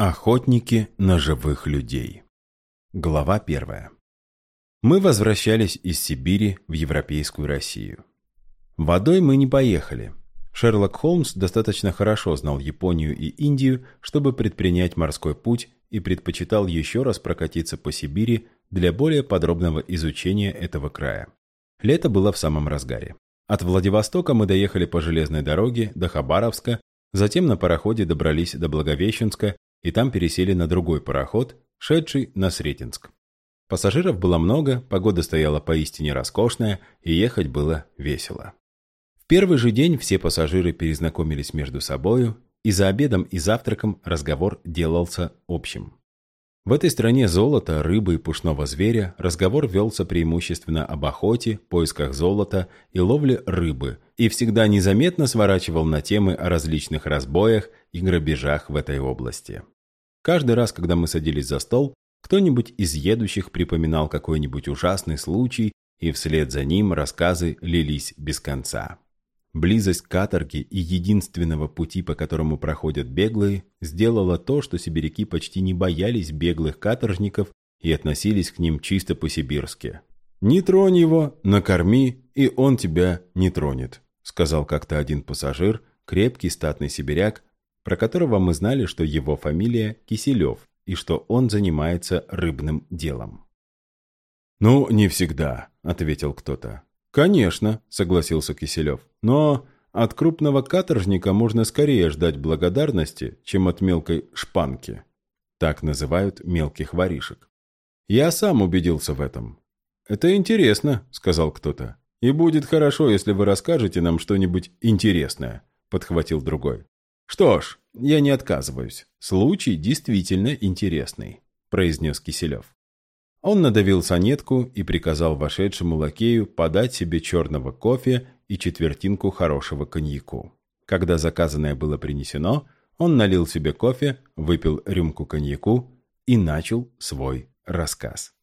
Охотники на живых людей. Глава первая. Мы возвращались из Сибири в европейскую Россию. Водой мы не поехали. Шерлок Холмс достаточно хорошо знал Японию и Индию, чтобы предпринять морской путь и предпочитал еще раз прокатиться по Сибири для более подробного изучения этого края. Лето было в самом разгаре. От Владивостока мы доехали по железной дороге до Хабаровска, затем на пароходе добрались до Благовещенска и там пересели на другой пароход, шедший на Сретенск. Пассажиров было много, погода стояла поистине роскошная, и ехать было весело. В первый же день все пассажиры перезнакомились между собою, и за обедом и завтраком разговор делался общим. В этой стране золота, рыбы и пушного зверя разговор велся преимущественно об охоте, поисках золота и ловле рыбы, и всегда незаметно сворачивал на темы о различных разбоях и грабежах в этой области. Каждый раз, когда мы садились за стол, кто-нибудь из едущих припоминал какой-нибудь ужасный случай, и вслед за ним рассказы лились без конца. Близость каторги и единственного пути, по которому проходят беглые, сделала то, что сибиряки почти не боялись беглых каторжников и относились к ним чисто по-сибирски. «Не тронь его, накорми, и он тебя не тронет», сказал как-то один пассажир, крепкий статный сибиряк, про которого мы знали, что его фамилия Киселев и что он занимается рыбным делом. «Ну, не всегда», — ответил кто-то. «Конечно», — согласился Киселев. «Но от крупного каторжника можно скорее ждать благодарности, чем от мелкой шпанки». Так называют мелких воришек. «Я сам убедился в этом». «Это интересно», — сказал кто-то. «И будет хорошо, если вы расскажете нам что-нибудь интересное», — подхватил другой. «Что ж, я не отказываюсь. Случай действительно интересный», — произнес Киселев. Он надавил сонетку и приказал вошедшему лакею подать себе черного кофе и четвертинку хорошего коньяку. Когда заказанное было принесено, он налил себе кофе, выпил рюмку коньяку и начал свой рассказ.